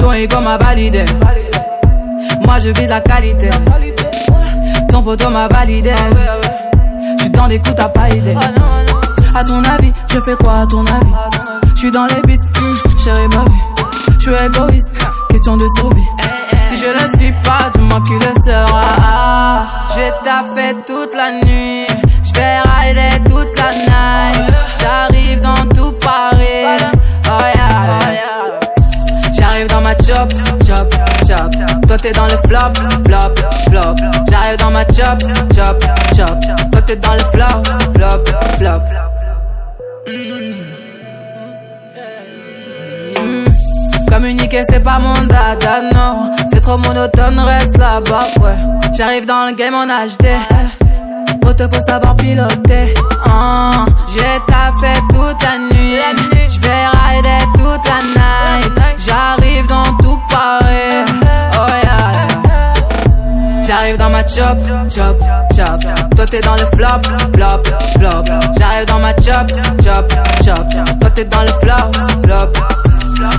Ton ego m'a validé. Moi je vise la qualité. Ton poteau m'a validé. J'suis dans des coups, t'as pas idée. À ton avis, je fais quoi à ton avis? J'suis dans les pistes, hum, chérie ma vie. J'suis égoïste, question de survie. Si je le suis pas, dis-moi qui le sera. J'ai taffé toute la nuit. J'vais rider toute la night. J'arrive dans tout Paris. Oh yeah. J'arrive dans ma chop, chop, chop. Toi t'es dans le flop, flop, flop. J'arrive dans ma chop, chop, chop. Toi t'es dans le flop, flop, flop. Mm. Communiquer c'est pas mon dada, non C'est trop monotone, reste là-bas, ouais J'arrive dans le game en HD Te faut savoir piloter taffé toute la nuit J'vais rider toute la night J'arrive dans tout Paris Oh yeah. J'arrive dans ma chop, chop, chop. Toi t'es dans le flop, flop, flop. J'arrive dans ma chop, chop, chop. Toi t'es dans le flop, flop.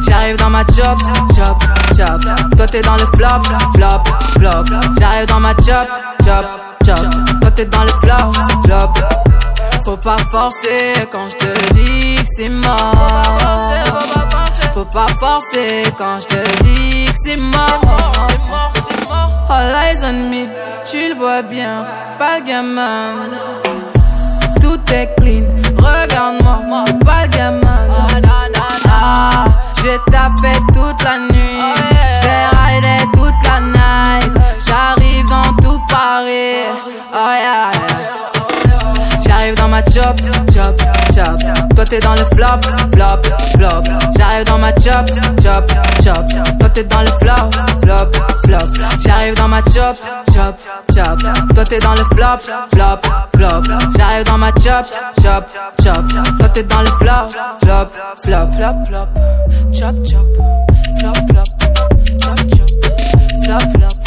J'arrive dans ma chop, chop, chop. Toi t'es dans le flop, flop, flop. J'arrive dans ma chop, chop, chop. Toi t'es dans le flop, flop. Faut pas forcer quand je te dis que c'est mort. Faut pas forcer quand je te dis que c'est mort. All eyes on me, tu le vois bien, pas le gamin. Tout est clean, regarde-moi, ma chop, chop, chop. Toi t'es dans le flop, flop, flop. J'arrive dans ma chop, chop, chop. Toi t'es dans le flop, flop, flop. J'arrive dans ma chop, chop, chop. Toi t'es dans le flop, flop, flop. J'arrive dans ma chop, chop, chop. Toi t'es dans le flop, flop, flop, flop, flop. Chop, chop, flop, flop. Chop, chop, flop, flop.